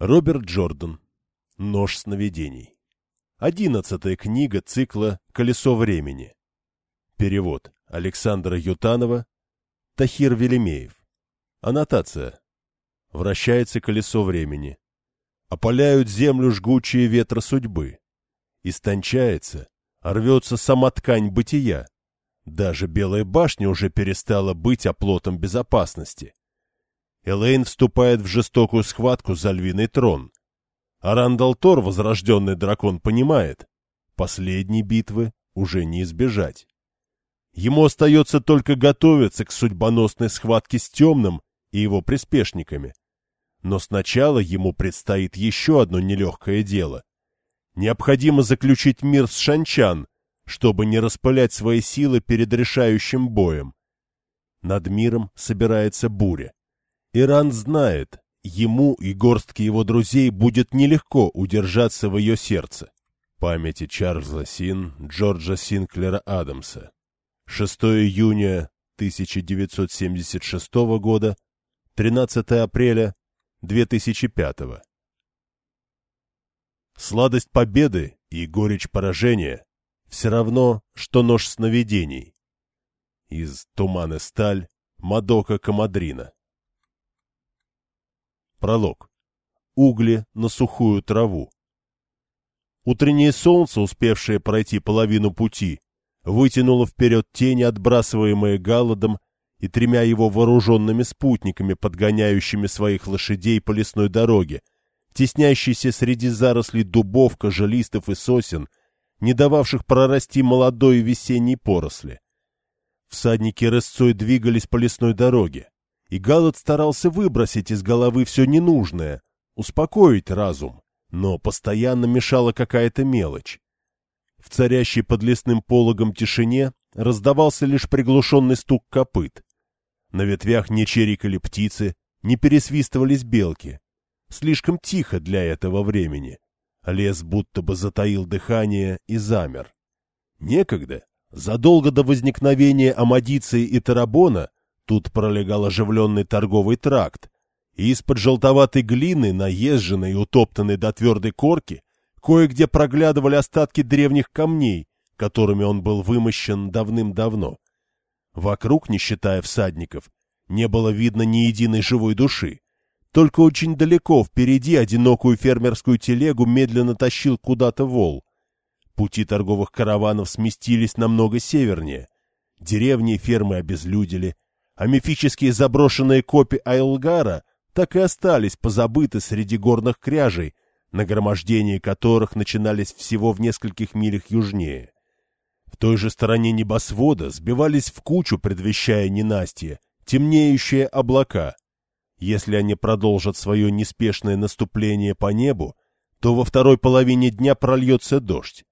Роберт Джордан. Нож сновидений. Одиннадцатая книга цикла «Колесо времени». Перевод Александра Ютанова. Тахир Велимеев. Аннотация. Вращается колесо времени. Опаляют землю жгучие ветра судьбы. Истончается, рвется сама ткань бытия. Даже Белая башня уже перестала быть оплотом безопасности. Элейн вступает в жестокую схватку за львиный трон. А Рандал Тор, возрожденный дракон, понимает, последней битвы уже не избежать. Ему остается только готовиться к судьбоносной схватке с темным и его приспешниками. Но сначала ему предстоит еще одно нелегкое дело. Необходимо заключить мир с Шанчан, чтобы не распылять свои силы перед решающим боем. Над миром собирается буря. Иран знает, ему и горстке его друзей будет нелегко удержаться в ее сердце. Памяти Чарльза Син, Джорджа Синклера Адамса. 6 июня 1976 года, 13 апреля 2005. Сладость победы и горечь поражения все равно, что нож сновидений. Из «Туман сталь» Мадока Камадрина. Пролог. Угли на сухую траву. Утреннее солнце, успевшее пройти половину пути, вытянуло вперед тени, отбрасываемые Галладом и тремя его вооруженными спутниками, подгоняющими своих лошадей по лесной дороге, теснящейся среди зарослей дубов, кожелистов и сосен, не дававших прорасти молодой весенней поросли. Всадники рысцой двигались по лесной дороге и Галат старался выбросить из головы все ненужное, успокоить разум, но постоянно мешала какая-то мелочь. В царящей под лесным пологом тишине раздавался лишь приглушенный стук копыт. На ветвях не чирикали птицы, не пересвистывались белки. Слишком тихо для этого времени. Лес будто бы затаил дыхание и замер. Некогда, задолго до возникновения Амадиции и Тарабона, Тут пролегал оживленный торговый тракт, и из-под желтоватой глины, наезженной и утоптанной до твердой корки, кое-где проглядывали остатки древних камней, которыми он был вымощен давным-давно. Вокруг, не считая всадников, не было видно ни единой живой души. Только очень далеко впереди одинокую фермерскую телегу медленно тащил куда-то вол. Пути торговых караванов сместились намного севернее. Деревни и фермы обезлюдили, а мифические заброшенные копи Айлгара так и остались позабыты среди горных кряжей, нагромождения которых начинались всего в нескольких милях южнее. В той же стороне небосвода сбивались в кучу, предвещая ненастье, темнеющие облака. Если они продолжат свое неспешное наступление по небу, то во второй половине дня прольется дождь.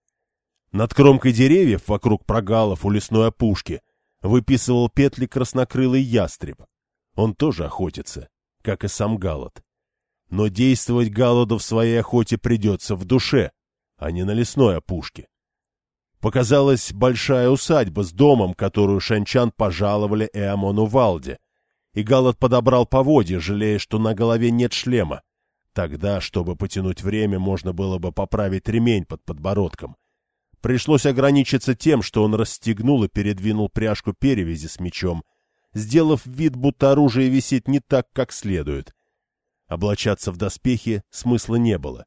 Над кромкой деревьев вокруг прогалов у лесной опушки выписывал петли краснокрылый ястреб. Он тоже охотится, как и сам Галат. Но действовать Галаду в своей охоте придется в душе, а не на лесной опушке. Показалась большая усадьба с домом, которую шанчан пожаловали Эамону Валде, и Галат подобрал поводья, жалея, что на голове нет шлема. Тогда, чтобы потянуть время, можно было бы поправить ремень под подбородком — Пришлось ограничиться тем, что он расстегнул и передвинул пряжку перевязи с мечом, сделав вид, будто оружие висит не так, как следует. Облачаться в доспехи смысла не было.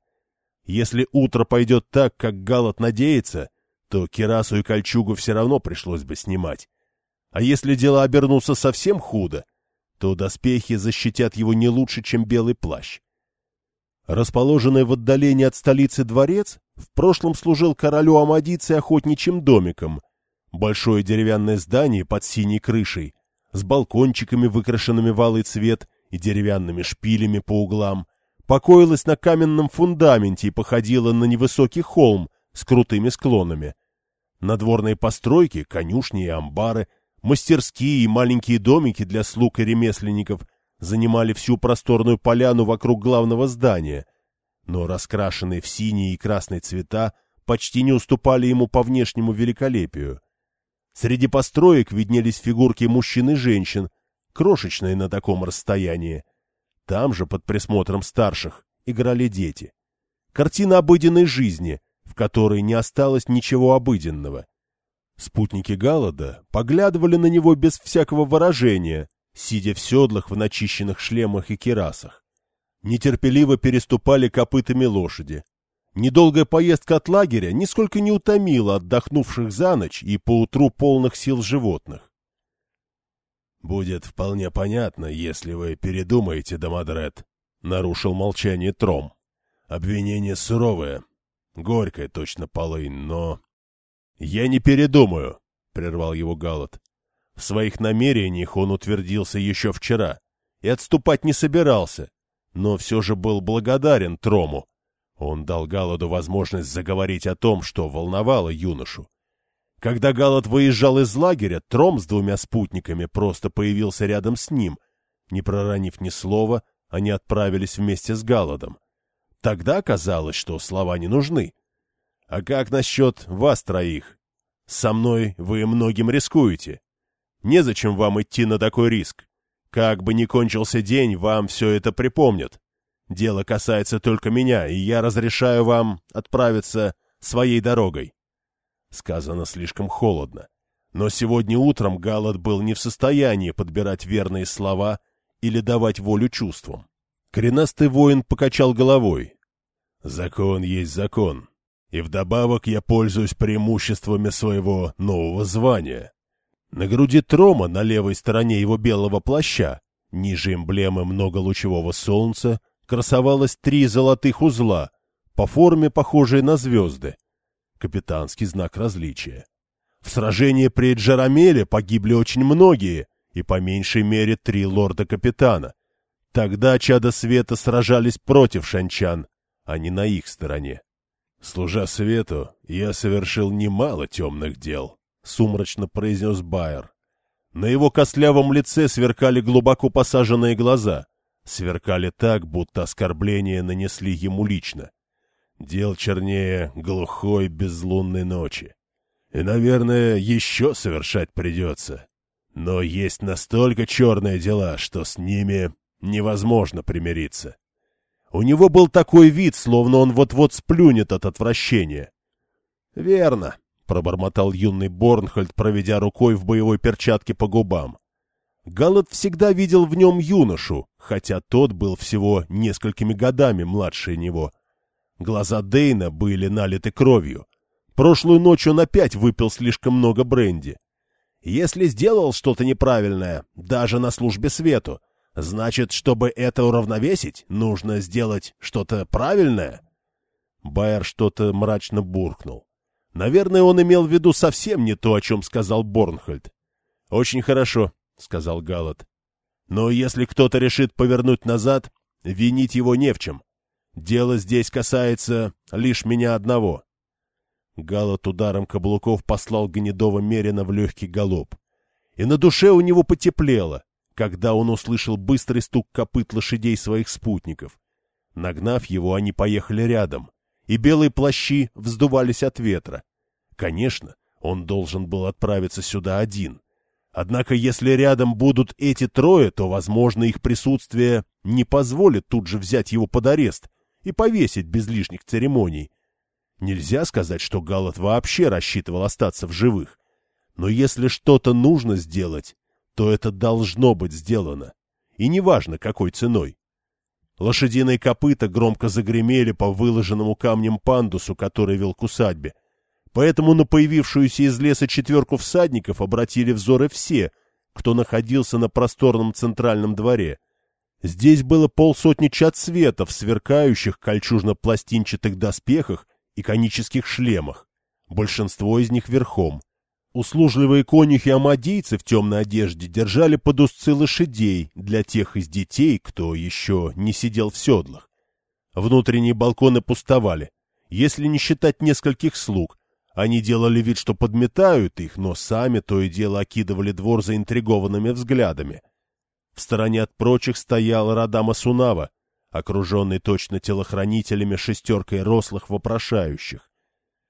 Если утро пойдет так, как Галат надеется, то кирасу и кольчугу все равно пришлось бы снимать. А если дело обернутся совсем худо, то доспехи защитят его не лучше, чем белый плащ. Расположенный в отдалении от столицы дворец в прошлом служил королю Амадиции охотничьим домиком. Большое деревянное здание под синей крышей, с балкончиками, выкрашенными в алый цвет и деревянными шпилями по углам, покоилось на каменном фундаменте и походило на невысокий холм с крутыми склонами. Надворные постройки, конюшни и амбары, мастерские и маленькие домики для слуг и ремесленников – занимали всю просторную поляну вокруг главного здания, но раскрашенные в синие и красные цвета почти не уступали ему по внешнему великолепию. Среди построек виднелись фигурки мужчин и женщин, крошечные на таком расстоянии. Там же, под присмотром старших, играли дети. Картина обыденной жизни, в которой не осталось ничего обыденного. Спутники Галлада поглядывали на него без всякого выражения, сидя в седлах в начищенных шлемах и керасах. Нетерпеливо переступали копытами лошади. Недолгая поездка от лагеря нисколько не утомила отдохнувших за ночь и поутру полных сил животных. «Будет вполне понятно, если вы передумаете, Домадрет», — нарушил молчание Тром. «Обвинение суровое, горькое точно полынь, но...» «Я не передумаю», — прервал его Галат. В своих намерениях он утвердился еще вчера и отступать не собирался, но все же был благодарен Трому. Он дал Галаду возможность заговорить о том, что волновало юношу. Когда Галат выезжал из лагеря, Тром с двумя спутниками просто появился рядом с ним. Не проронив ни слова, они отправились вместе с Галадом. Тогда казалось, что слова не нужны. А как насчет вас троих? Со мной вы многим рискуете. Незачем вам идти на такой риск. Как бы ни кончился день, вам все это припомнят. Дело касается только меня, и я разрешаю вам отправиться своей дорогой. Сказано слишком холодно. Но сегодня утром Галат был не в состоянии подбирать верные слова или давать волю чувствам. Коренастый воин покачал головой. «Закон есть закон, и вдобавок я пользуюсь преимуществами своего нового звания. На груди Трома, на левой стороне его белого плаща, ниже эмблемы многолучевого солнца, красовалось три золотых узла, по форме похожие на звезды, капитанский знак различия. В сражении при Джарамеле погибли очень многие, и по меньшей мере три лорда-капитана. Тогда чада света сражались против шанчан, а не на их стороне. Служа свету, я совершил немало темных дел, — сумрачно произнес Байер. На его костлявом лице сверкали глубоко посаженные глаза. Сверкали так, будто оскорбления нанесли ему лично. Дел чернее глухой безлунной ночи. И, наверное, еще совершать придется. Но есть настолько черные дела, что с ними невозможно примириться. У него был такой вид, словно он вот-вот сплюнет от отвращения. — Верно, — пробормотал юный Борнхольд, проведя рукой в боевой перчатке по губам. Галат всегда видел в нем юношу, хотя тот был всего несколькими годами младше него — Глаза Дейна были налиты кровью. Прошлую ночь он опять выпил слишком много бренди. Если сделал что-то неправильное, даже на службе свету, значит, чтобы это уравновесить, нужно сделать что-то правильное? Байер что-то мрачно буркнул. Наверное, он имел в виду совсем не то, о чем сказал Борнхольд. — Очень хорошо, — сказал Галат. — Но если кто-то решит повернуть назад, винить его не в чем. Дело здесь касается лишь меня одного. Галат ударом каблуков послал Гнедова Мерина в легкий галоп. И на душе у него потеплело, когда он услышал быстрый стук копыт лошадей своих спутников. Нагнав его, они поехали рядом, и белые плащи вздувались от ветра. Конечно, он должен был отправиться сюда один. Однако, если рядом будут эти трое, то, возможно, их присутствие не позволит тут же взять его под арест — и повесить без лишних церемоний. Нельзя сказать, что Галат вообще рассчитывал остаться в живых. Но если что-то нужно сделать, то это должно быть сделано. И неважно, какой ценой. Лошадиные копыта громко загремели по выложенному камнем пандусу, который вел к усадьбе. Поэтому на появившуюся из леса четверку всадников обратили взоры все, кто находился на просторном центральном дворе — Здесь было полсотни чад света в сверкающих кольчужно-пластинчатых доспехах и конических шлемах, большинство из них верхом. Услужливые конюхи-амадийцы в темной одежде держали под узцы лошадей для тех из детей, кто еще не сидел в седлах. Внутренние балконы пустовали, если не считать нескольких слуг. Они делали вид, что подметают их, но сами то и дело окидывали двор заинтригованными взглядами. В стороне от прочих стоял Радама Сунава, окруженный точно телохранителями шестеркой рослых вопрошающих.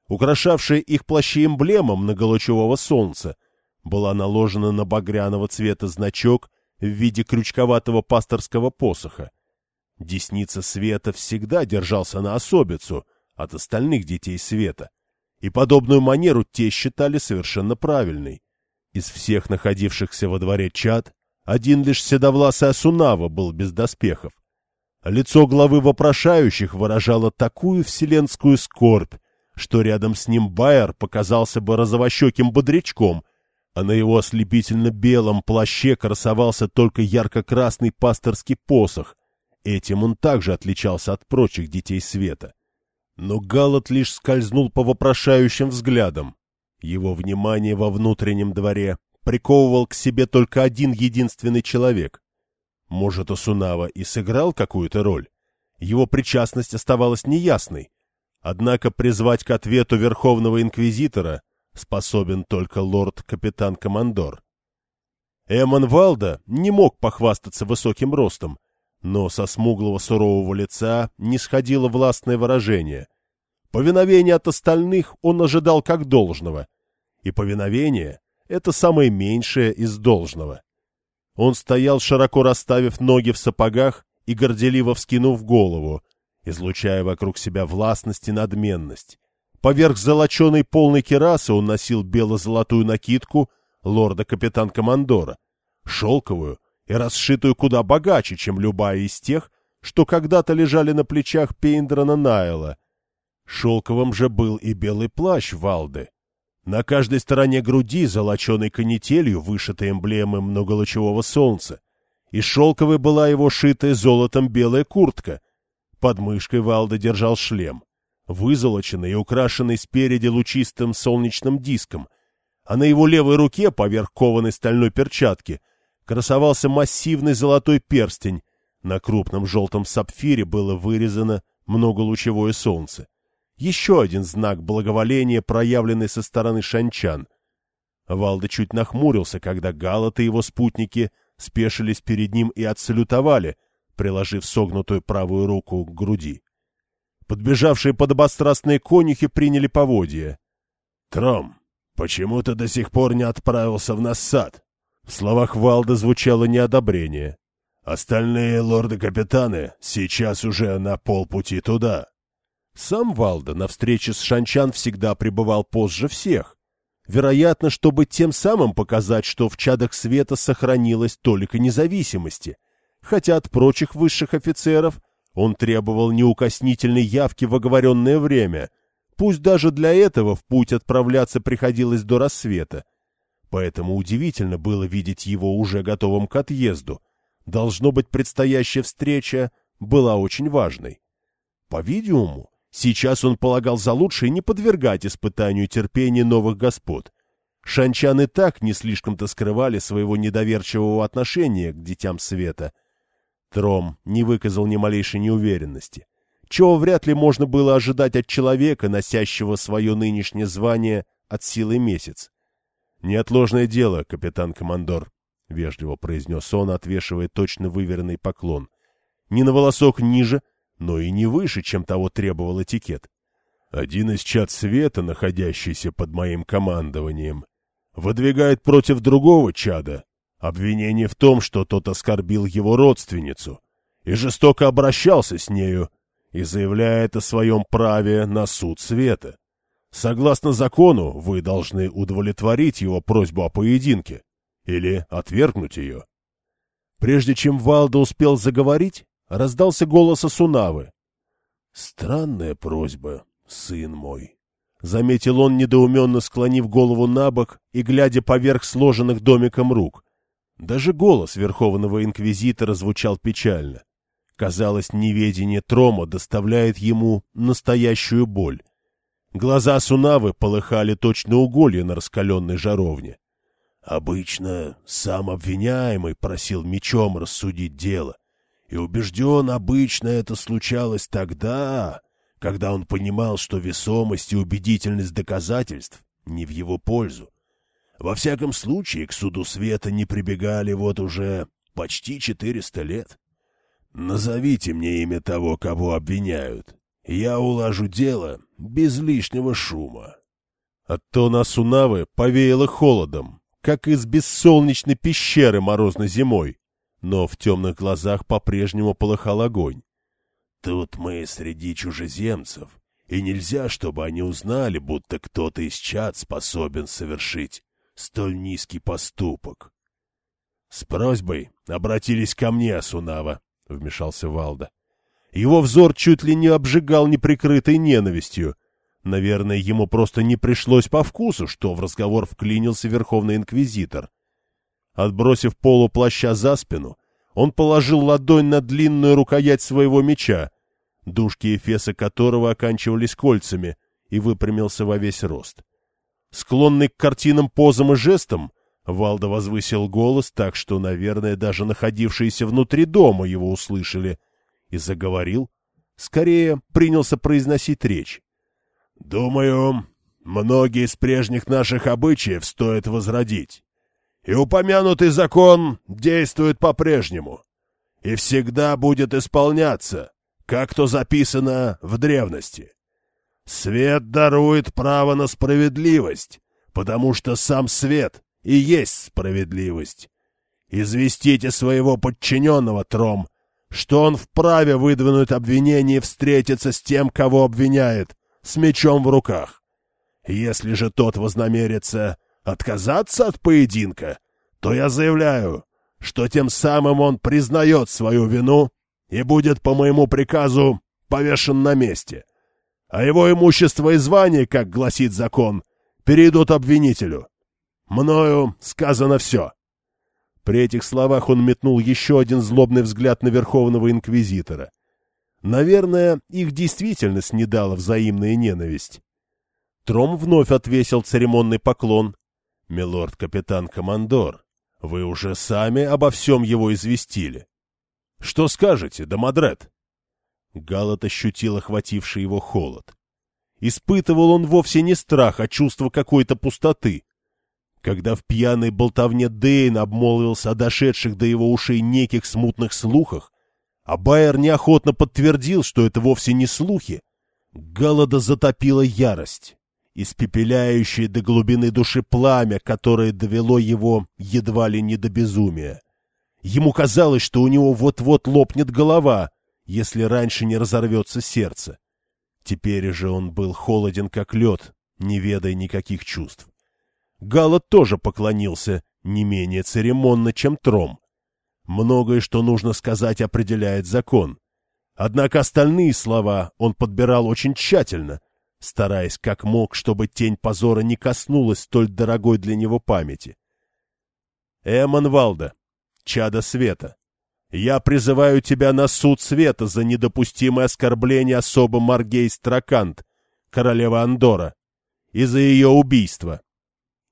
Украшавшая их плащи эмблема многолучевого солнца была наложена на багряного цвета значок в виде крючковатого пасторского посоха. Десница света всегда держался на особицу от остальных детей света, и подобную манеру те считали совершенно правильной. Из всех находившихся во дворе чад один лишь седовласый Асунава был без доспехов. Лицо главы вопрошающих выражало такую вселенскую скорбь, что рядом с ним Байер показался бы розовощеким бодрячком, а на его ослепительно-белом плаще красовался только ярко-красный пасторский посох. Этим он также отличался от прочих детей света. Но Галат лишь скользнул по вопрошающим взглядам. Его внимание во внутреннем дворе приковывал к себе только один единственный человек. Может, Осунава и сыграл какую-то роль? Его причастность оставалась неясной. Однако призвать к ответу Верховного Инквизитора способен только лорд-капитан-командор. Эмон Валда не мог похвастаться высоким ростом, но со смуглого сурового лица не сходило властное выражение. Повиновение от остальных он ожидал как должного, и повиновение — это самое меньшее из должного. Он стоял, широко расставив ноги в сапогах и горделиво вскинув голову, излучая вокруг себя властность и надменность. Поверх золоченой полной керасы он носил бело-золотую накидку лорда-капитан-командора, шелковую и расшитую куда богаче, чем любая из тех, что когда-то лежали на плечах Пейндрона Найла. Шелковым же был и белый плащ Валды, на каждой стороне груди золоченой канителью вышиты эмблемы многолучевого солнца, и шелковой была его шитая золотом белая куртка. Под мышкой Валда держал шлем, вызолоченный и украшенный спереди лучистым солнечным диском, а на его левой руке, поверх кованой стальной перчатки, красовался массивный золотой перстень, на крупном желтом сапфире было вырезано многолучевое солнце. Еще один знак благоволения, проявленный со стороны шанчан. Валда чуть нахмурился, когда Галат и его спутники спешились перед ним и отсалютовали, приложив согнутую правую руку к груди. Подбежавшие подобострастные конюхи приняли поводья. — Тром, почему ты до сих пор не отправился в Нассад? В словах Валда звучало неодобрение. Остальные лорды-капитаны сейчас уже на полпути туда. Сам Валда на встрече с Шанчан всегда пребывал позже всех. Вероятно, чтобы тем самым показать, что в чадах света сохранилась только независимости, хотя от прочих высших офицеров он требовал неукоснительной явки в оговоренное время, пусть даже для этого в путь отправляться приходилось до рассвета. Поэтому удивительно было видеть его уже готовым к отъезду. Должно быть, предстоящая встреча была очень важной. По-видимому, Сейчас он полагал за лучшее не подвергать испытанию терпения новых господ. Шанчаны так не слишком-то скрывали своего недоверчивого отношения к детям света. Тром не выказал ни малейшей неуверенности, чего вряд ли можно было ожидать от человека, носящего свое нынешнее звание от силы месяц. «Неотложное дело, капитан-командор», — вежливо произнес он, отвешивая точно выверенный поклон. «Ни на волосок ниже, но и не выше, чем того требовал этикет. Один из чад света, находящийся под моим командованием, выдвигает против другого чада обвинение в том, что тот оскорбил его родственницу и жестоко обращался с нею, и заявляет о своем праве на суд света. Согласно закону, вы должны удовлетворить его просьбу о поединке или отвергнуть ее. Прежде чем Валда успел заговорить, раздался голос Асунавы. — Странная просьба, сын мой. Заметил он, недоуменно склонив голову на бок и глядя поверх сложенных домиком рук. Даже голос Верховного Инквизитора звучал печально. Казалось, неведение Трома доставляет ему настоящую боль. Глаза Сунавы полыхали точно уголья на раскаленной жаровне. Обычно сам обвиняемый просил мечом рассудить дело, и убежден, обычно это случалось тогда, когда он понимал, что весомость и убедительность доказательств не в его пользу. Во всяком случае, к суду света не прибегали вот уже почти четыреста лет. Назовите мне имя того, кого обвиняют. Я улажу дело без лишнего шума. От тона Сунавы повеяло холодом, как из бессолнечной пещеры морозной зимой но в темных глазах по-прежнему полыхал огонь. Тут мы среди чужеземцев, и нельзя, чтобы они узнали, будто кто-то из чад способен совершить столь низкий поступок. — С просьбой обратились ко мне, Асунава, — вмешался Валда. Его взор чуть ли не обжигал неприкрытой ненавистью. Наверное, ему просто не пришлось по вкусу, что в разговор вклинился Верховный Инквизитор. Отбросив полу плаща за спину, он положил ладонь на длинную рукоять своего меча, дужки эфеса которого оканчивались кольцами, и выпрямился во весь рост. Склонный к картинам позам и жестам, Валда возвысил голос так, что, наверное, даже находившиеся внутри дома его услышали, и заговорил. Скорее, принялся произносить речь. «Думаю, многие из прежних наших обычаев стоит возродить. И упомянутый закон действует по-прежнему. И всегда будет исполняться, как то записано в древности. Свет дарует право на справедливость, потому что сам свет и есть справедливость. Известите своего подчиненного, Тром, что он вправе выдвинуть обвинение и встретиться с тем, кого обвиняет, с мечом в руках. Если же тот вознамерится отказаться от поединка, то я заявляю, что тем самым он признает свою вину и будет по моему приказу повешен на месте а его имущество и звание, как гласит закон, перейдут обвинителю. Мною сказано все. При этих словах он метнул еще один злобный взгляд на Верховного Инквизитора. Наверное, их действительно снедала взаимная ненависть. Тром вновь отвесил церемонный поклон. «Милорд-капитан-командор, вы уже сами обо всем его известили. Что скажете, Домодред?» Галат ощутил охвативший его холод. Испытывал он вовсе не страх, а чувство какой-то пустоты. Когда в пьяной болтовне Дейн обмолвился о дошедших до его ушей неких смутных слухах, а Байер неохотно подтвердил, что это вовсе не слухи, Галада затопила ярость, испепеляющее до глубины души пламя, которое довело его едва ли не до безумия. Ему казалось, что у него вот-вот лопнет голова, если раньше не разорвется сердце. Теперь же он был холоден, как лед, не ведая никаких чувств. Галат тоже поклонился, не менее церемонно, чем Тром. Многое, что нужно сказать, определяет закон. Однако остальные слова он подбирал очень тщательно, стараясь как мог, чтобы тень позора не коснулась столь дорогой для него памяти. Эмон Валда, чадо света, я призываю тебя на суд света за недопустимое оскорбление особо Маргей Стракант, королева Андора, и за ее убийство.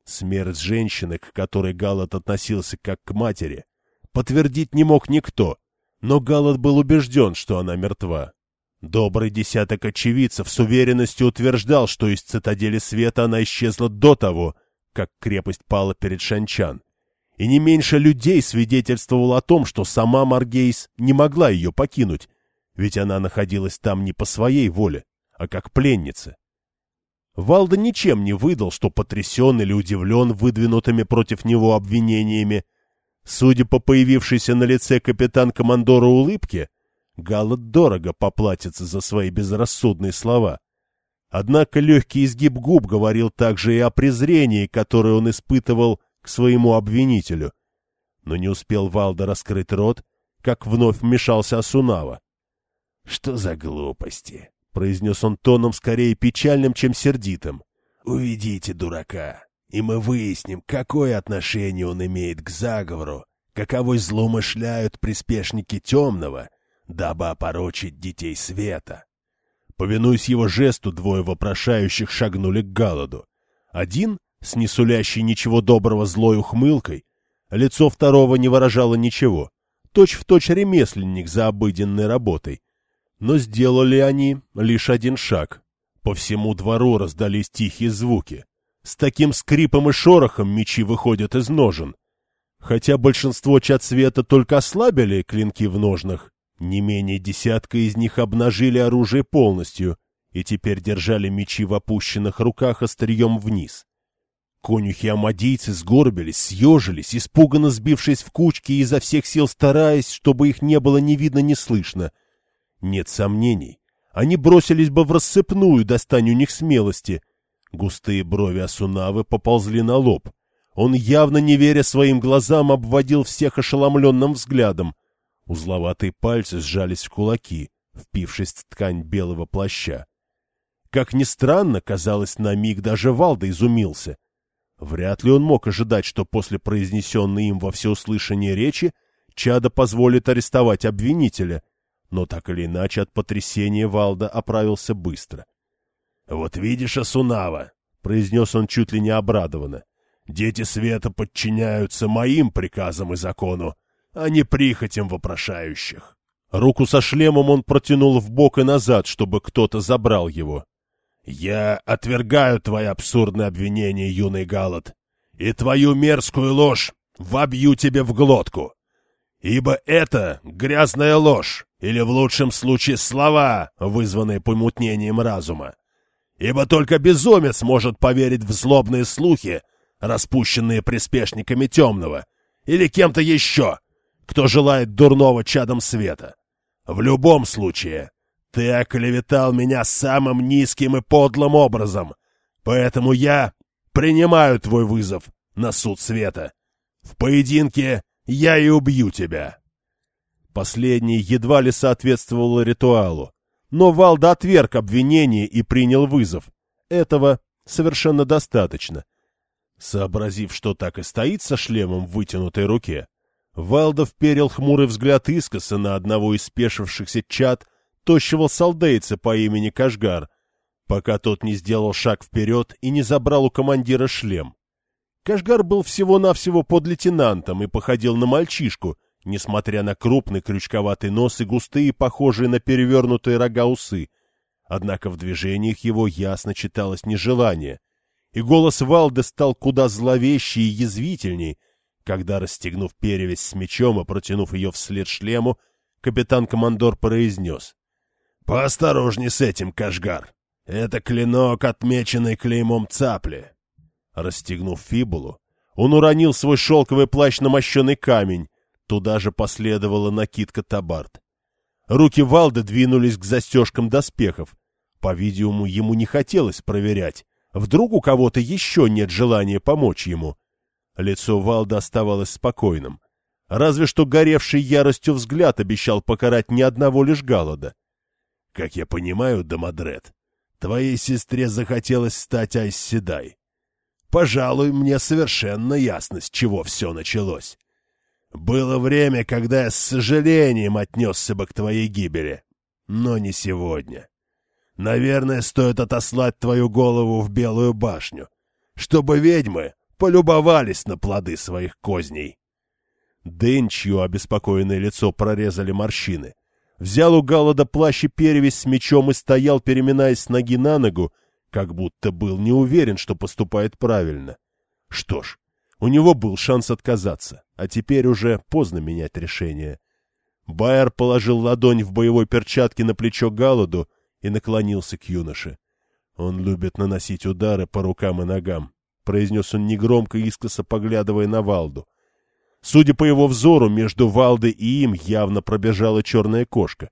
Смерть женщины, к которой Галат относился как к матери, подтвердить не мог никто, но Галат был убежден, что она мертва. Добрый десяток очевидцев с уверенностью утверждал, что из цитадели света она исчезла до того, как крепость пала перед Шанчан и не меньше людей свидетельствовал о том, что сама Маргейс не могла ее покинуть, ведь она находилась там не по своей воле, а как пленница. Валда ничем не выдал, что потрясен или удивлен выдвинутыми против него обвинениями. Судя по появившейся на лице капитан-командора улыбке, Галат дорого поплатится за свои безрассудные слова. Однако легкий изгиб губ говорил также и о презрении, которое он испытывал к своему обвинителю. Но не успел Валда раскрыть рот, как вновь вмешался Асунава. — Что за глупости? — произнес он тоном скорее печальным, чем сердитым. — Уведите дурака, и мы выясним, какое отношение он имеет к заговору, каковой злоумышляют приспешники темного, дабы опорочить детей света. Повинуясь его жесту, двое вопрошающих шагнули к Галаду. Один с несулящей ничего доброго злой ухмылкой, лицо второго не выражало ничего, точь-в-точь точь ремесленник за обыденной работой. Но сделали они лишь один шаг. По всему двору раздались тихие звуки. С таким скрипом и шорохом мечи выходят из ножен. Хотя большинство чад света только ослабили клинки в ножнах, не менее десятка из них обнажили оружие полностью и теперь держали мечи в опущенных руках острием вниз. Конюхи-амадийцы сгорбились, съежились, испуганно сбившись в кучки и изо всех сил стараясь, чтобы их не было ни видно, ни слышно. Нет сомнений. Они бросились бы в рассыпную, достань у них смелости. Густые брови Асунавы поползли на лоб. Он, явно не веря своим глазам, обводил всех ошеломленным взглядом. Узловатые пальцы сжались в кулаки, впившись в ткань белого плаща. Как ни странно, казалось, на миг даже Валда изумился. Вряд ли он мог ожидать, что после произнесенной им во всеуслышание речи Чада позволит арестовать обвинителя, но так или иначе от потрясения Валда оправился быстро. — Вот видишь, Асунава, — произнес он чуть ли не обрадованно, — дети света подчиняются моим приказам и закону, а не прихотям вопрошающих. Руку со шлемом он протянул в бок и назад, чтобы кто-то забрал его. «Я отвергаю твои абсурдные обвинения, юный Галат, и твою мерзкую ложь вобью тебе в глотку. Ибо это грязная ложь, или в лучшем случае слова, вызванные помутнением разума. Ибо только безумец может поверить в злобные слухи, распущенные приспешниками темного, или кем-то еще, кто желает дурного чадом света. В любом случае, ты оклеветал меня самым низким и подлым образом, поэтому я принимаю твой вызов на суд света. В поединке я и убью тебя. Последний едва ли соответствовал ритуалу, но Валда отверг обвинение и принял вызов. Этого совершенно достаточно. Сообразив, что так и стоит со шлемом в вытянутой руке, Валда вперил хмурый взгляд искоса на одного из спешившихся чад, тощего солдейца по имени Кашгар, пока тот не сделал шаг вперед и не забрал у командира шлем. Кашгар был всего-навсего под лейтенантом и походил на мальчишку, несмотря на крупный крючковатый нос и густые, похожие на перевернутые рога усы. Однако в движениях его ясно читалось нежелание, и голос Валда стал куда зловещей и язвительней, когда, расстегнув перевязь с мечом и протянув ее вслед шлему, капитан-командор произнес. «Поосторожней с этим, Кашгар. Это клинок, отмеченный клеймом цапли». Расстегнув фибулу, он уронил свой шелковый плащ на мощеный камень. Туда же последовала накидка табард. Руки Валда двинулись к застежкам доспехов. По-видимому, ему не хотелось проверять. Вдруг у кого-то еще нет желания помочь ему. Лицо Валда оставалось спокойным. Разве что горевший яростью взгляд обещал покарать ни одного лишь Галлада. Как я понимаю, Домадрет, твоей сестре захотелось стать Айсседай. Пожалуй, мне совершенно ясно, с чего все началось. Было время, когда я с сожалением отнесся бы к твоей гибели. Но не сегодня. Наверное, стоит отослать твою голову в Белую башню, чтобы ведьмы полюбовались на плоды своих козней. Дэн, чье обеспокоенное лицо прорезали морщины, взял у Галлада плащ и перевязь с мечом и стоял, переминаясь с ноги на ногу, как будто был не уверен, что поступает правильно. Что ж, у него был шанс отказаться, а теперь уже поздно менять решение. Байер положил ладонь в боевой перчатке на плечо Галладу и наклонился к юноше. «Он любит наносить удары по рукам и ногам», — произнес он негромко, искоса поглядывая на Валду. Судя по его взору, между Валдой и им явно пробежала черная кошка.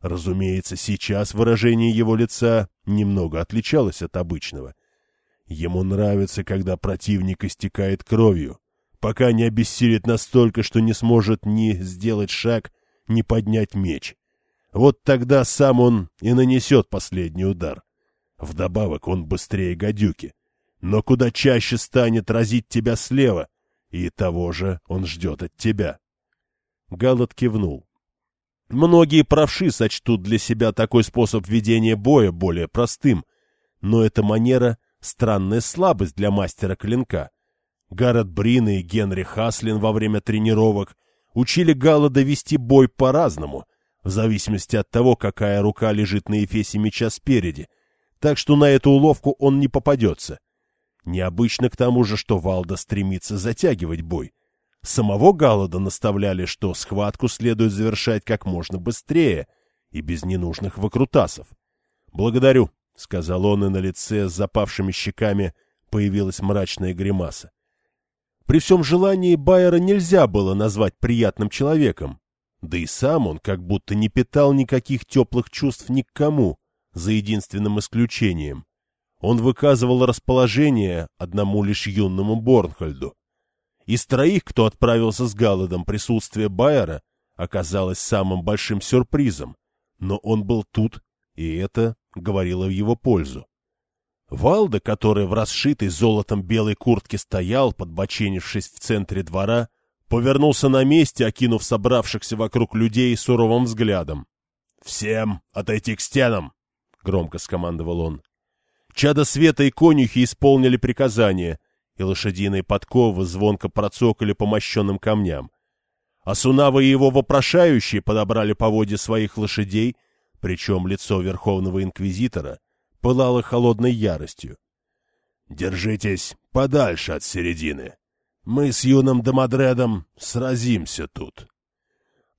Разумеется, сейчас выражение его лица немного отличалось от обычного. Ему нравится, когда противник истекает кровью, пока не обессилит настолько, что не сможет ни сделать шаг, ни поднять меч. Вот тогда сам он и нанесет последний удар. Вдобавок он быстрее гадюки, но куда чаще станет разить тебя слева — и того же он ждет от тебя. Галат кивнул. Многие правши сочтут для себя такой способ ведения боя более простым, но эта манера — странная слабость для мастера клинка. Гаррет Брин и Генри Хаслин во время тренировок учили Галлада вести бой по-разному, в зависимости от того, какая рука лежит на эфесе меча спереди, так что на эту уловку он не попадется — Необычно к тому же, что Валда стремится затягивать бой. Самого Галлада наставляли, что схватку следует завершать как можно быстрее и без ненужных выкрутасов. «Благодарю», — сказал он, и на лице с запавшими щеками появилась мрачная гримаса. При всем желании Байера нельзя было назвать приятным человеком. Да и сам он как будто не питал никаких теплых чувств ни к кому, за единственным исключением. Он выказывал расположение одному лишь юному Борнхольду. Из троих, кто отправился с Галладом, присутствие Байера оказалось самым большим сюрпризом, но он был тут, и это говорило в его пользу. Валда, который в расшитой золотом белой куртке стоял, подбоченившись в центре двора, повернулся на месте, окинув собравшихся вокруг людей суровым взглядом. «Всем отойти к стенам!» — громко скомандовал он. Чада света и конюхи исполнили приказание, и лошадиные подковы звонко процокали по мощенным камням. А Сунава и его вопрошающие подобрали поводья своих лошадей, причем лицо Верховного Инквизитора пылало холодной яростью. «Держитесь подальше от середины. Мы с юным Домодредом сразимся тут».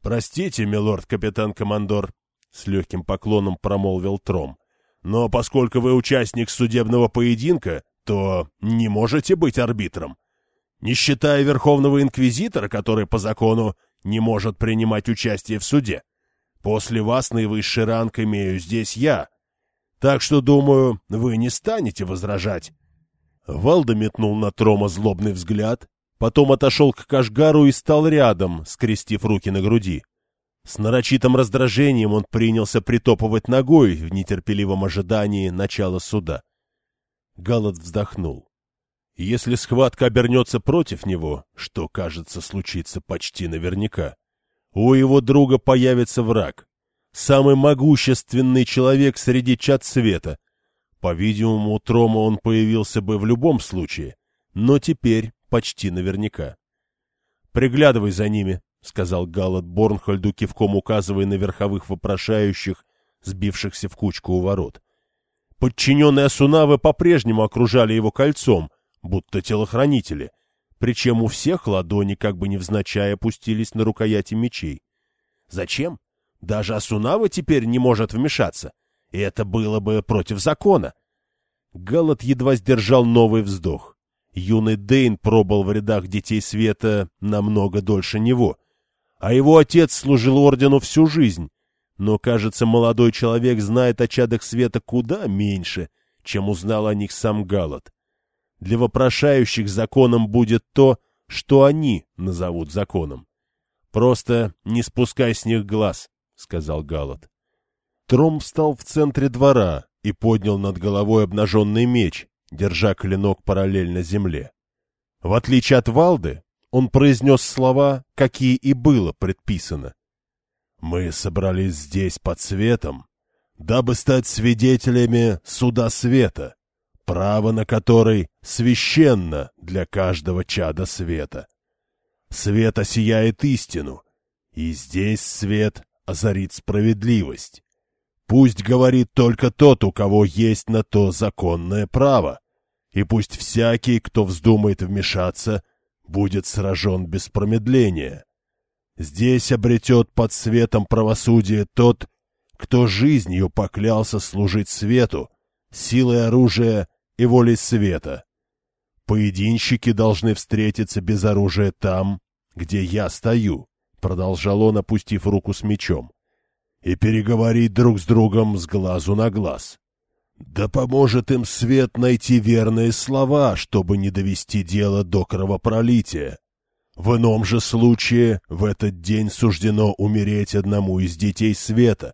«Простите, милорд-капитан-командор», — с легким поклоном промолвил Тром, «но поскольку вы участник судебного поединка, то не можете быть арбитром. Не считая Верховного Инквизитора, который по закону не может принимать участие в суде. После вас наивысший ранг имею здесь я. Так что, думаю, вы не станете возражать. Валда метнул на Трома злобный взгляд, потом отошел к Кашгару и стал рядом, скрестив руки на груди. С нарочитым раздражением он принялся притопывать ногой в нетерпеливом ожидании начала суда. Галат вздохнул. Если схватка обернется против него, что, кажется, случится почти наверняка, у его друга появится враг. Самый могущественный человек среди чад света. По-видимому, Трома он появился бы в любом случае, но теперь почти наверняка. «Приглядывай за ними», — сказал Галат Борнхольду, кивком указывая на верховых вопрошающих, сбившихся в кучку у ворот. Подчиненные Асунавы по-прежнему окружали его кольцом, будто телохранители, причем у всех ладони как бы невзначай опустились на рукояти мечей. Зачем? Даже Асунава теперь не может вмешаться, и это было бы против закона. Галат едва сдержал новый вздох. Юный Дейн пробыл в рядах Детей Света намного дольше него, а его отец служил ордену всю жизнь, но, кажется, молодой человек знает о чадах света куда меньше, чем узнал о них сам Галат. Для вопрошающих законом будет то, что они назовут законом. Просто не спускай с них глаз, — сказал Галат. Тром встал в центре двора и поднял над головой обнаженный меч, держа клинок параллельно земле. В отличие от Валды, он произнес слова, какие и было предписано. «Мы собрались здесь под светом, дабы стать свидетелями суда света, право на который священно для каждого чада света. Свет осияет истину, и здесь свет озарит справедливость. Пусть говорит только тот, у кого есть на то законное право, и пусть всякий, кто вздумает вмешаться, будет сражен без промедления. Здесь обретет под светом правосудия тот, кто жизнью поклялся служить свету, силой оружия и волей света. Поединщики должны встретиться без оружия там, где я стою, — продолжал он, опустив руку с мечом, — и переговорить друг с другом с глазу на глаз. Да поможет им свет найти верные слова, чтобы не довести дело до кровопролития. В ином же случае в этот день суждено умереть одному из детей света.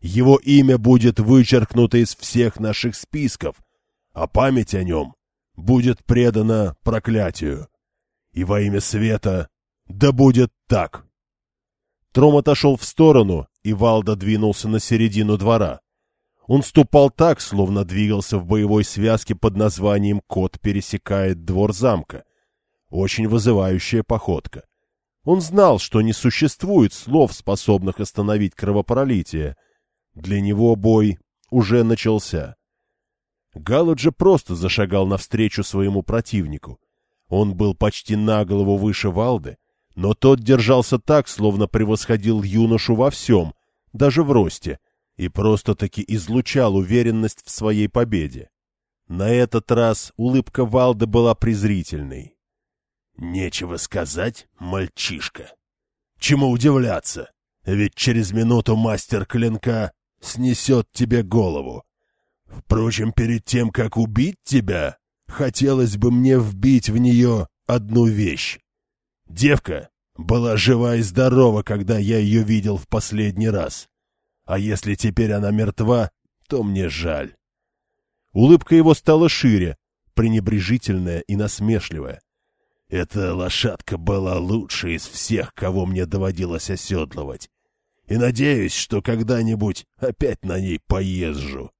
Его имя будет вычеркнуто из всех наших списков, а память о нем будет предана проклятию. И во имя света да будет так. Тром отошел в сторону, и Валда двинулся на середину двора. Он ступал так, словно двигался в боевой связке под названием «Кот пересекает двор замка». Очень вызывающая походка. Он знал, что не существует слов, способных остановить кровопролитие. Для него бой уже начался. Галлад просто зашагал навстречу своему противнику. Он был почти на голову выше Валды, но тот держался так, словно превосходил юношу во всем, даже в росте, и просто-таки излучал уверенность в своей победе. На этот раз улыбка Валды была презрительной. — Нечего сказать, мальчишка. Чему удивляться? ведь через минуту мастер клинка снесет тебе голову. Впрочем, перед тем, как убить тебя, хотелось бы мне вбить в нее одну вещь. Девка была жива и здорова, когда я ее видел в последний раз. А если теперь она мертва, то мне жаль. Улыбка его стала шире, пренебрежительная и насмешливая. Эта лошадка была лучшей из всех, кого мне доводилось оседлывать. И надеюсь, что когда-нибудь опять на ней поезжу.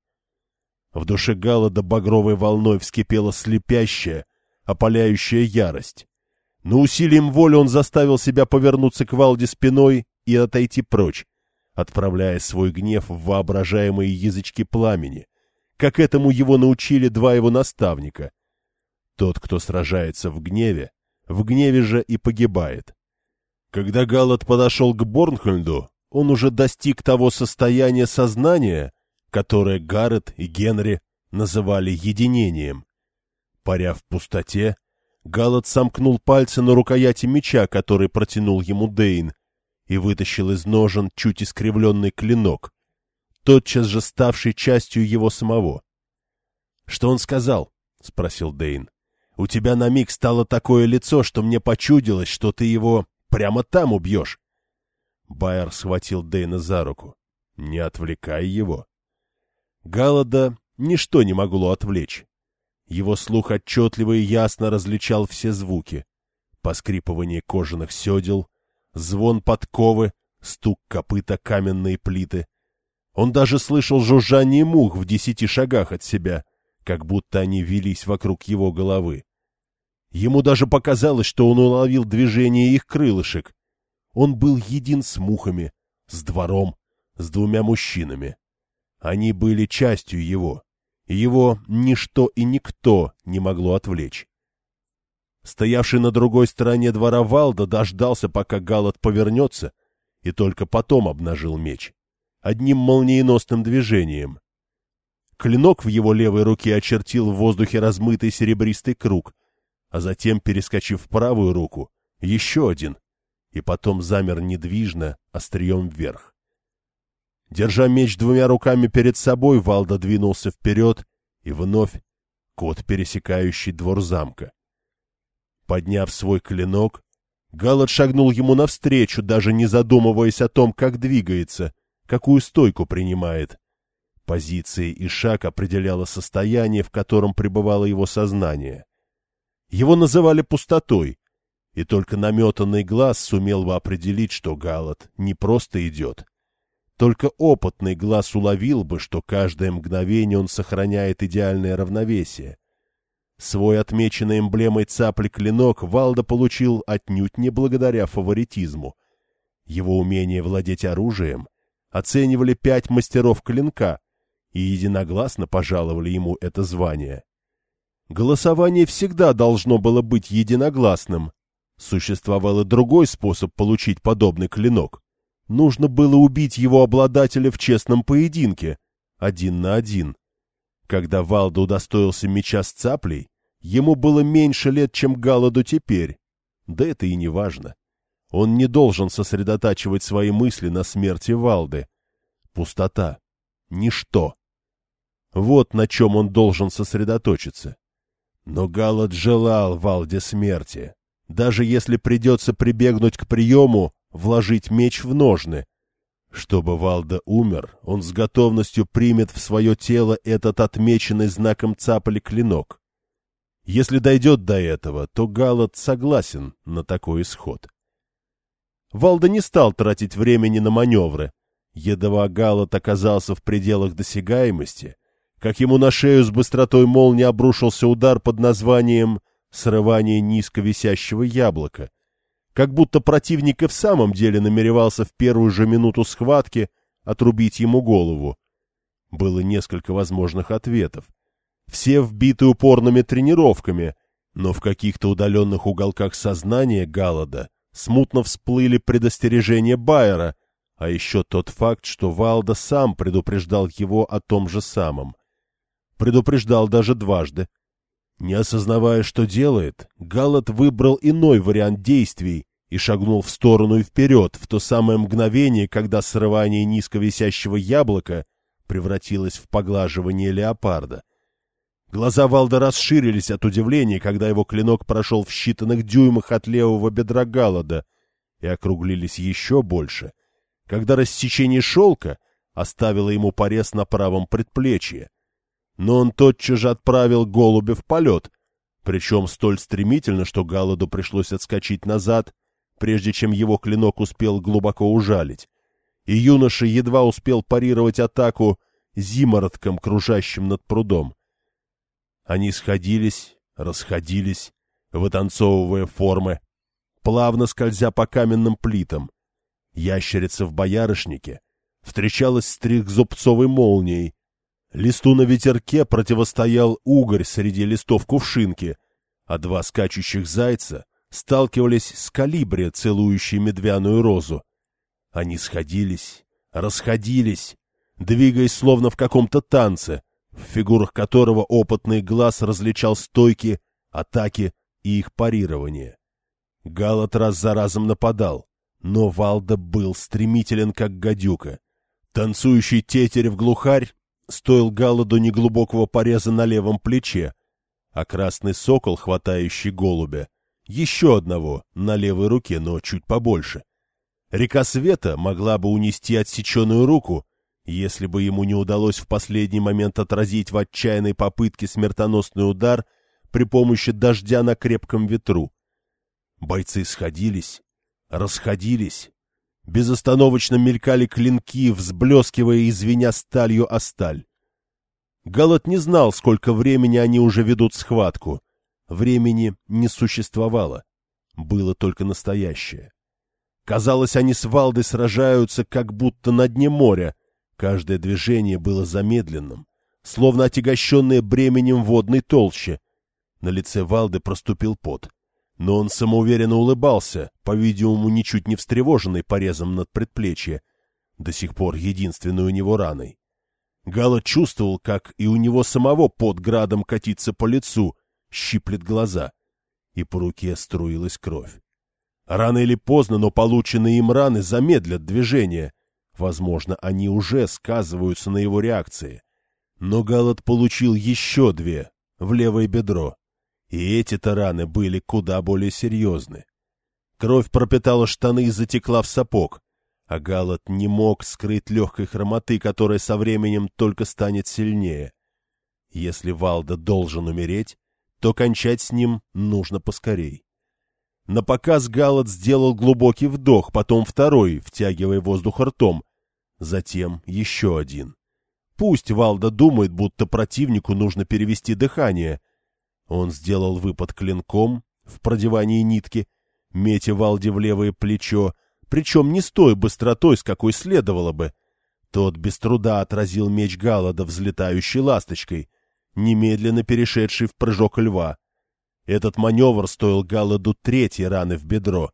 В душе Галлада багровой волной вскипела слепящая, опаляющая ярость. Но усилием воли он заставил себя повернуться к Валде спиной и отойти прочь, отправляя свой гнев в воображаемые язычки пламени, как этому его научили два его наставника. Тот, кто сражается в гневе, в гневе же и погибает. Когда Галат подошел к Борнхольду, он уже достиг того состояния сознания, которое Гаррет и Генри называли единением. Паря в пустоте, Галат сомкнул пальцы на рукояти меча, который протянул ему Дейн, и вытащил из ножен чуть искривленный клинок, тотчас же ставший частью его самого. — Что он сказал? — спросил Дейн. — У тебя на миг стало такое лицо, что мне почудилось, что ты его прямо там убьешь. Байер схватил Дейна за руку. — Не отвлекай его. Галлада ничто не могло отвлечь. Его слух отчетливо и ясно различал все звуки. Поскрипывание кожаных седел, звон подковы, стук копыта каменные плиты. Он даже слышал жужжание мух в десяти шагах от себя, как будто они велись вокруг его головы. Ему даже показалось, что он уловил движение их крылышек. Он был един с мухами, с двором, с двумя мужчинами. Они были частью его его ничто и никто не могло отвлечь. Стоявший на другой стороне двора Валда дождался, пока Галат повернется, и только потом обнажил меч. Одним молниеносным движением. Клинок в его левой руке очертил в воздухе размытый серебристый круг, а затем, перескочив в правую руку, еще один, и потом замер недвижно, острием вверх. Держа меч двумя руками перед собой, Валда двинулся вперед, и вновь кот, пересекающий двор замка. Подняв свой клинок, Галат шагнул ему навстречу, даже не задумываясь о том, как двигается, какую стойку принимает. Позиции и шаг определяло состояние, в котором пребывало его сознание. Его называли пустотой, и только наметанный глаз сумел бы определить, что Галат не просто идет, только опытный глаз уловил бы, что каждое мгновение он сохраняет идеальное равновесие. Свой отмеченный эмблемой цапли клинок Валда получил отнюдь не благодаря фаворитизму. Его умение владеть оружием оценивали пять мастеров клинка и единогласно пожаловали ему это звание. Голосование всегда должно было быть единогласным. Существовал и другой способ получить подобный клинок — Нужно было убить его обладателя в честном поединке, один на один. Когда Валда удостоился меча с цаплей, ему было меньше лет, чем Галаду теперь. Да это и не важно. Он не должен сосредотачивать свои мысли на смерти Валды. Пустота. Ничто. Вот на чем он должен сосредоточиться. Но Галад желал Валде смерти. Даже если придется прибегнуть к приему, вложить меч в ножны. Чтобы Валда умер, он с готовностью примет в свое тело этот отмеченный знаком цапали клинок. Если дойдет до этого, то Галат согласен на такой исход. Валда не стал тратить времени на маневры. Едва Галат оказался в пределах досягаемости, как ему на шею с быстротой молнии обрушился удар под названием «срывание низко висящего яблока», как будто противник и в самом деле намеревался в первую же минуту схватки отрубить ему голову. Было несколько возможных ответов. Все вбиты упорными тренировками, но в каких-то удаленных уголках сознания Галлада смутно всплыли предостережения Байера, а еще тот факт, что Валда сам предупреждал его о том же самом. Предупреждал даже дважды. Не осознавая, что делает, Галлад выбрал иной вариант действий, и шагнул в сторону и вперед, в то самое мгновение, когда срывание низко висящего яблока превратилось в поглаживание леопарда. Глаза Валда расширились от удивления, когда его клинок прошел в считанных дюймах от левого бедра Галлада, и округлились еще больше, когда рассечение шелка оставило ему порез на правом предплечье. Но он тотчас же отправил голубя в полет, причем столь стремительно, что Галладу пришлось отскочить назад, прежде чем его клинок успел глубоко ужалить, и юноша едва успел парировать атаку зимородком, кружащим над прудом. Они сходились, расходились, вытанцовывая формы, плавно скользя по каменным плитам. Ящерица в боярышнике встречалась с трехзубцовой молнией. Листу на ветерке противостоял угорь среди листов кувшинки, а два скачущих зайца сталкивались с калибре, целующей медвяную розу. Они сходились, расходились, двигаясь словно в каком-то танце, в фигурах которого опытный глаз различал стойки, атаки и их парирование. Галат раз за разом нападал, но Валда был стремителен, как гадюка. Танцующий тетерев глухарь стоил Галаду неглубокого пореза на левом плече, а красный сокол, хватающий голубя, еще одного на левой руке, но чуть побольше. Река Света могла бы унести отсеченную руку, если бы ему не удалось в последний момент отразить в отчаянной попытке смертоносный удар при помощи дождя на крепком ветру. Бойцы сходились, расходились, безостановочно мелькали клинки, взблескивая и звеня сталью о сталь. Галат не знал, сколько времени они уже ведут схватку. Времени не существовало. Было только настоящее. Казалось, они с Валдой сражаются, как будто на дне моря, Каждое движение было замедленным, словно отягощенное бременем водной толщи. На лице Валды проступил пот. Но он самоуверенно улыбался, по-видимому, ничуть не встревоженный порезом над предплечье, до сих пор единственной у него раной. Гала чувствовал, как и у него самого под градом катится по лицу, щиплет глаза, и по руке струилась кровь. Рано или поздно, но полученные им раны замедлят движение, Возможно, они уже сказываются на его реакции. Но Галат получил еще две в левое бедро. И эти-то раны были куда более серьезны. Кровь пропитала штаны и затекла в сапог, а Галат не мог скрыть легкой хромоты, которая со временем только станет сильнее. Если Валда должен умереть, то кончать с ним нужно поскорей. На показ Галат сделал глубокий вдох, потом второй, втягивая воздух ртом, Затем еще один. Пусть Валда думает, будто противнику нужно перевести дыхание. Он сделал выпад клинком в продевании нитки, метя Валде в левое плечо, причем не с той быстротой, с какой следовало бы. Тот без труда отразил меч Галлада, взлетающий ласточкой, немедленно перешедший в прыжок льва. Этот маневр стоил Галладу третьей раны в бедро.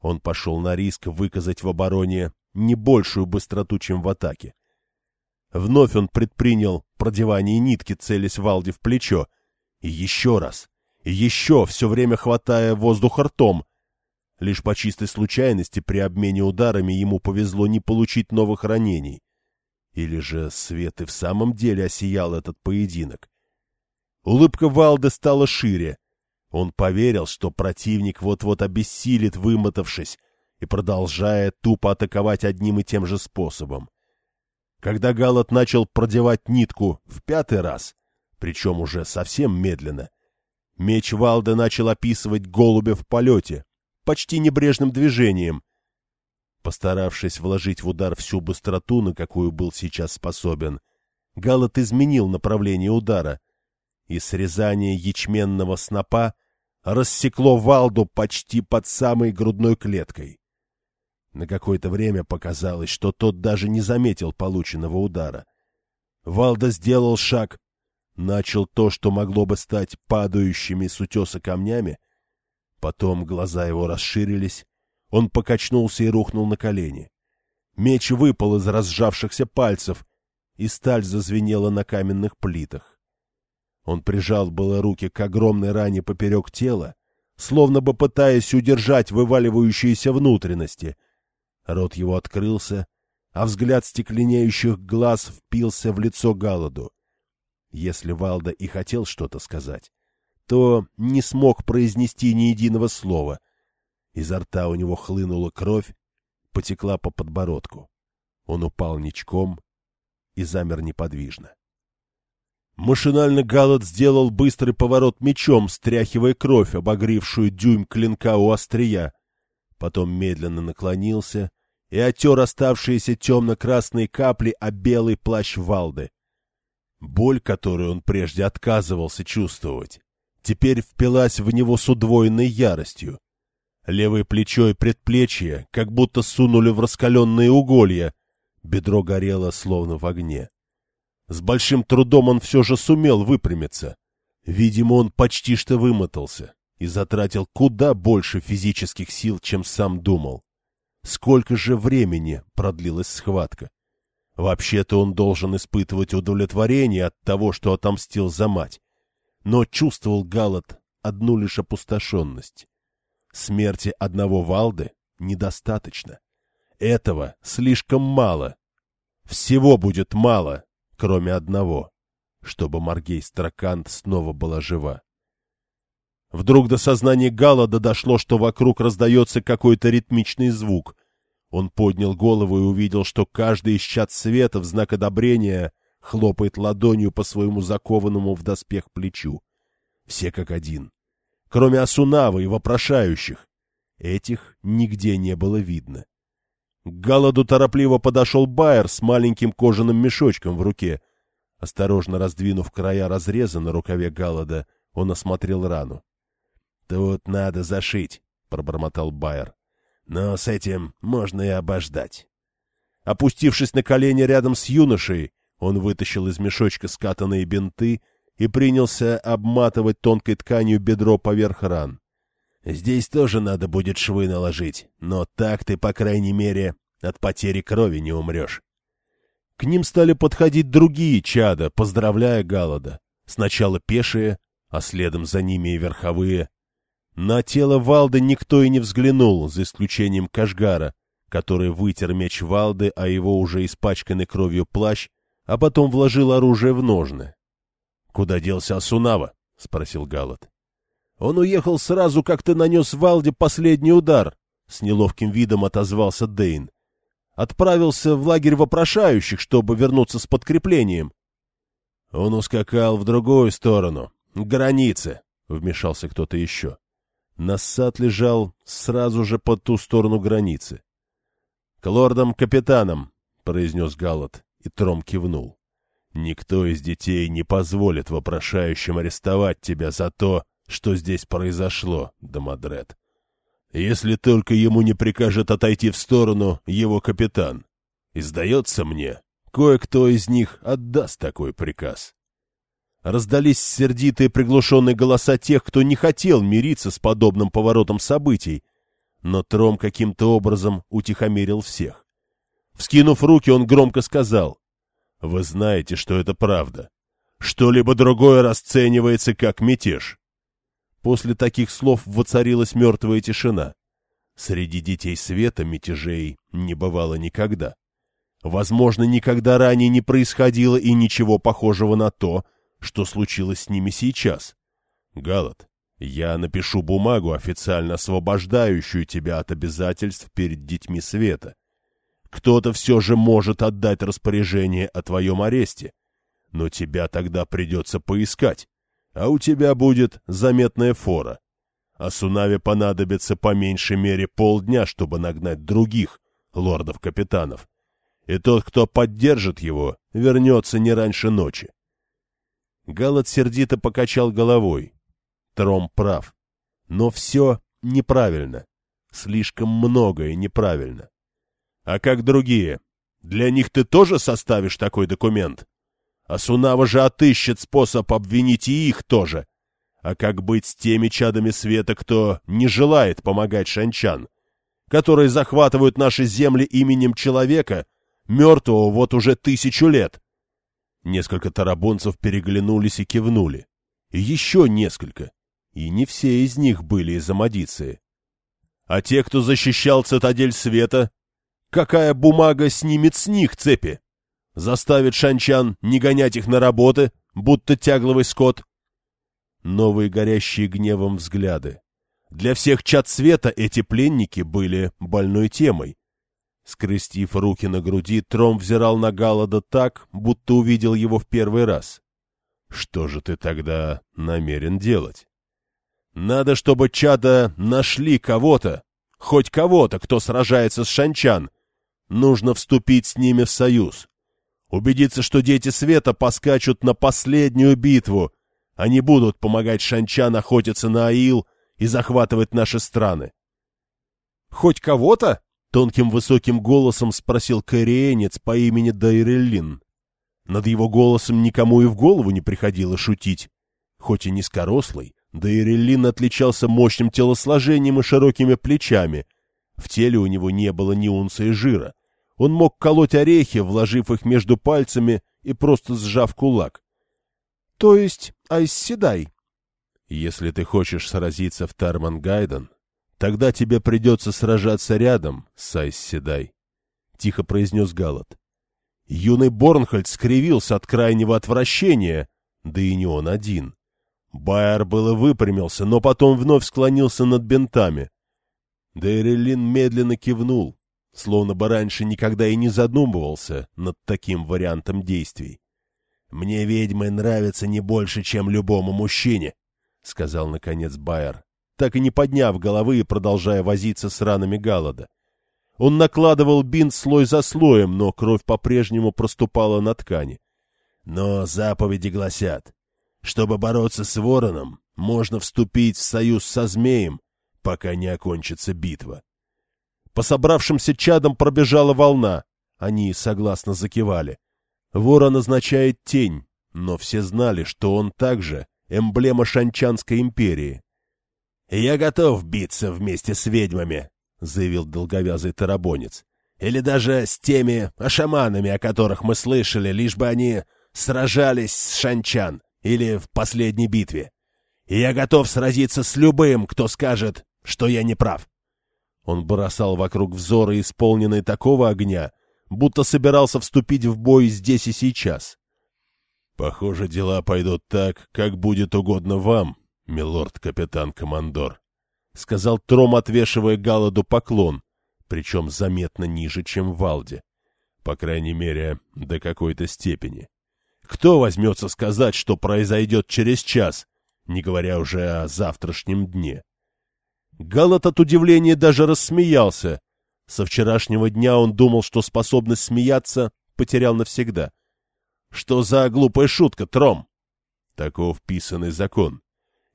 Он пошел на риск выказать в обороне не большую быстроту, чем в атаке. Вновь он предпринял продевание нитки, целясь Валди в плечо. И еще раз. И еще, все время хватая воздух ртом. Лишь по чистой случайности при обмене ударами ему повезло не получить новых ранений. Или же свет и в самом деле осиял этот поединок. Улыбка Валды стала шире. Он поверил, что противник вот-вот обессилит, вымотавшись, и продолжая тупо атаковать одним и тем же способом. Когда Галат начал продевать нитку в пятый раз, причем уже совсем медленно, меч Валда начал описывать голубя в полете, почти небрежным движением. Постаравшись вложить в удар всю быстроту, на какую был сейчас способен, Галат изменил направление удара, и срезание ячменного снопа рассекло Валду почти под самой грудной клеткой. На какое-то время показалось, что тот даже не заметил полученного удара. Валда сделал шаг, начал то, что могло бы стать падающими с утеса камнями. Потом глаза его расширились, он покачнулся и рухнул на колени. Меч выпал из разжавшихся пальцев, и сталь зазвенела на каменных плитах. Он прижал было руки к огромной ране поперек тела, словно бы пытаясь удержать вываливающиеся внутренности. Рот его открылся, а взгляд стекленеющих глаз впился в лицо Галаду. Если Валда и хотел что-то сказать, то не смог произнести ни единого слова. Изо рта у него хлынула кровь, потекла по подбородку. Он упал ничком и замер неподвижно. Машинально Галат сделал быстрый поворот мечом, стряхивая кровь, обогревшую дюйм клинка у острия. Потом медленно наклонился и оттер оставшиеся темно-красные капли о белый плащ Валды. Боль, которую он прежде отказывался чувствовать, теперь впилась в него с удвоенной яростью. Левое плечо и предплечье как будто сунули в раскаленные уголья, бедро горело словно в огне. С большим трудом он все же сумел выпрямиться. Видимо, он почти что вымотался и затратил куда больше физических сил, чем сам думал. Сколько же времени продлилась схватка? Вообще-то он должен испытывать удовлетворение от того, что отомстил за мать. Но чувствовал Галат одну лишь опустошенность. Смерти одного Валды недостаточно. Этого слишком мало. Всего будет мало, кроме одного, чтобы Маргей Стракант снова была жива. Вдруг до сознания Галлада дошло, что вокруг раздается какой-то ритмичный звук. Он поднял голову и увидел, что каждый из чад света в знак одобрения хлопает ладонью по своему закованному в доспех плечу. Все как один. Кроме Асунавы и вопрошающих. Этих нигде не было видно. К Галаду торопливо подошел Байер с маленьким кожаным мешочком в руке. Осторожно раздвинув края разреза на рукаве Галада, он осмотрел рану. — Тут надо зашить, — пробормотал Байер. — Но с этим можно и обождать. Опустившись на колени рядом с юношей, он вытащил из мешочка скатанные бинты и принялся обматывать тонкой тканью бедро поверх ран. Здесь тоже надо будет швы наложить, но так ты, по крайней мере, от потери крови не умрешь. К ним стали подходить другие чада, поздравляя Галада. Сначала пешие, а следом за ними и верховые. На тело Валды никто и не взглянул, за исключением Кашгара, который вытер меч Валды, а его уже испачканный кровью плащ, а потом вложил оружие в ножны. — Куда делся Асунава? — спросил Галат. Он уехал сразу, как ты нанес Валде последний удар, — с неловким видом отозвался Дейн. Отправился в лагерь вопрошающих, чтобы вернуться с подкреплением. Он ускакал в другую сторону, к границе, — вмешался кто-то еще. Нассад лежал сразу же по ту сторону границы. — К лордам-капитанам, — произнес Галат, и Тром кивнул. — Никто из детей не позволит вопрошающим арестовать тебя за то, что здесь произошло, Домодред. Если только ему не прикажет отойти в сторону его капитан. И сдается мне, кое-кто из них отдаст такой приказ. Раздались сердитые приглушенные голоса тех, кто не хотел мириться с подобным поворотом событий, но Тром каким-то образом утихомирил всех. Вскинув руки, он громко сказал, «Вы знаете, что это правда. Что-либо другое расценивается как мятеж. После таких слов воцарилась мертвая тишина. Среди детей света мятежей не бывало никогда. Возможно, никогда ранее не происходило и ничего похожего на то, что случилось с ними сейчас. Галат, я напишу бумагу, официально освобождающую тебя от обязательств перед детьми света. Кто-то все же может отдать распоряжение о твоем аресте, но тебя тогда придется поискать а у тебя будет заметная фора. А Сунаве понадобится по меньшей мере полдня, чтобы нагнать других лордов-капитанов. И тот, кто поддержит его, вернется не раньше ночи. Галат сердито покачал головой. Тром прав. Но все неправильно. Слишком многое неправильно. А как другие? Для них ты тоже составишь такой документ? А Сунава же отыщет способ обвинить и их тоже. А как быть с теми чадами света, кто не желает помогать шанчан, которые захватывают наши земли именем человека, мертвого вот уже тысячу лет? Несколько тарабонцев переглянулись и кивнули. И еще несколько. и не все из них были из Амадиции. А те, кто защищал цитадель света, какая бумага снимет с них цепи? Заставит шанчан не гонять их на работы, будто тягловый скот? Новые горящие гневом взгляды. Для всех чад света эти пленники были больной темой. Скрестив руки на груди, Тром взирал на Галлада так, будто увидел его в первый раз. Что же ты тогда намерен делать? Надо, чтобы чада нашли кого-то, хоть кого-то, кто сражается с Шанчан. Нужно вступить с ними в союз. Убедиться, что дети света поскачут на последнюю битву. Они будут помогать Шанчан охотиться на Аил и захватывать наши страны. — Хоть кого-то? — тонким высоким голосом спросил кориенец по имени Дайреллин. Над его голосом никому и в голову не приходило шутить. Хоть и низкорослый, Дайреллин отличался мощным телосложением и широкими плечами. В теле у него не было ни унции жира. Он мог колоть орехи, вложив их между пальцами и просто сжав кулак. — То есть Айсседай? — Если ты хочешь сразиться в Тармангайден, Тогда тебе придется сражаться рядом, Сайс Седай, — тихо произнес Галат. Юный Борнхольд скривился от крайнего отвращения, да и не он один. Байер было выпрямился, но потом вновь склонился над бинтами. Дейрелин медленно кивнул, словно бы раньше никогда и не задумывался над таким вариантом действий. — Мне ведьмы нравятся не больше, чем любому мужчине, — сказал наконец Байер так и не подняв головы и продолжая возиться с ранами Галлада. Он накладывал бинт слой за слоем, но кровь по-прежнему проступала на ткани. Но заповеди гласят, чтобы бороться с вороном, можно вступить в союз со змеем, пока не окончится битва. По собравшимся чадам пробежала волна. Они согласно закивали. Ворон означает тень, но все знали, что он также эмблема Шанчанской империи. «Я готов биться вместе с ведьмами», — заявил долговязый тарабонец. «Или даже с теми шаманами, о которых мы слышали, лишь бы они сражались с Шанчан или в последней битве. Я готов сразиться с любым, кто скажет, что я не прав». Он бросал вокруг взоры, исполненные такого огня, будто собирался вступить в бой здесь и сейчас. «Похоже, дела пойдут так, как будет угодно вам, милорд-капитан-командор», — сказал Тром, отвешивая Галаду поклон, причем заметно ниже, чем Валде. По крайней мере, до какой-то степени. Кто возьмется сказать, что произойдет через час, не говоря уже о завтрашнем дне? Галат от удивления даже рассмеялся. Со вчерашнего дня он думал, что способность смеяться потерял навсегда. Что за глупая шутка, Тром? Таков писанный закон.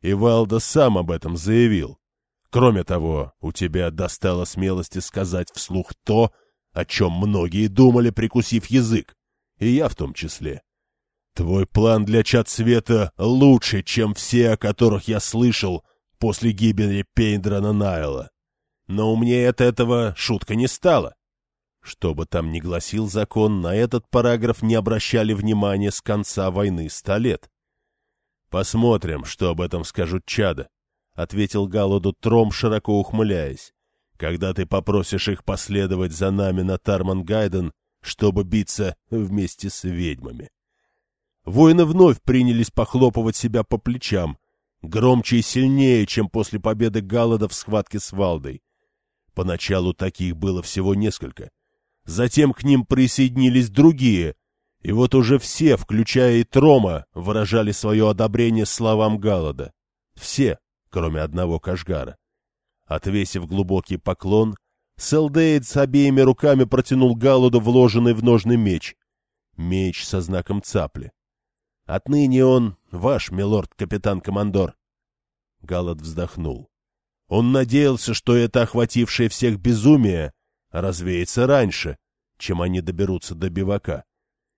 И Валда сам об этом заявил. Кроме того, у тебя достало смелости сказать вслух то, о чем многие думали, прикусив язык, и я в том числе. Твой план для чат света лучше, чем все, о которых я слышал после гибели Пейндрана Найла. Но умнее от этого шутка не стала. Что бы там ни гласил закон, на этот параграф не обращали внимания с конца войны ста лет. «Посмотрим, что об этом скажут чада», — ответил Галуду Тром, широко ухмыляясь. «Когда ты попросишь их последовать за нами на Тарман-Гайден, чтобы биться вместе с ведьмами». Воины вновь принялись похлопывать себя по плечам, громче и сильнее, чем после победы Галлада в схватке с Валдой. Поначалу таких было всего несколько. Затем к ним присоединились другие, и вот уже все, включая и Трома, выражали свое одобрение словам Галлада. Все, кроме одного Кашгара. Отвесив глубокий поклон, Селдейд с обеими руками протянул Галладу вложенный в ножный меч. Меч со знаком цапли. «Отныне он ваш, милорд-капитан-командор». Галлад вздохнул. Он надеялся, что это охватившее всех безумие развеется раньше, чем они доберутся до бивака.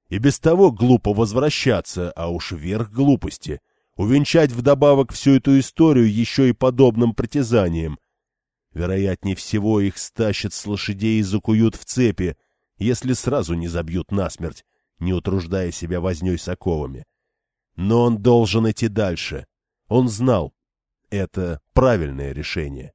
И без того глупо возвращаться, а уж вверх глупости. Увенчать вдобавок всю эту историю еще и подобным притязанием. Вероятнее всего их стащат с лошадей и закуют в цепи, если сразу не забьют насмерть, не утруждая себя возней с оковами. Но он должен идти дальше. Он знал. это правильное решение.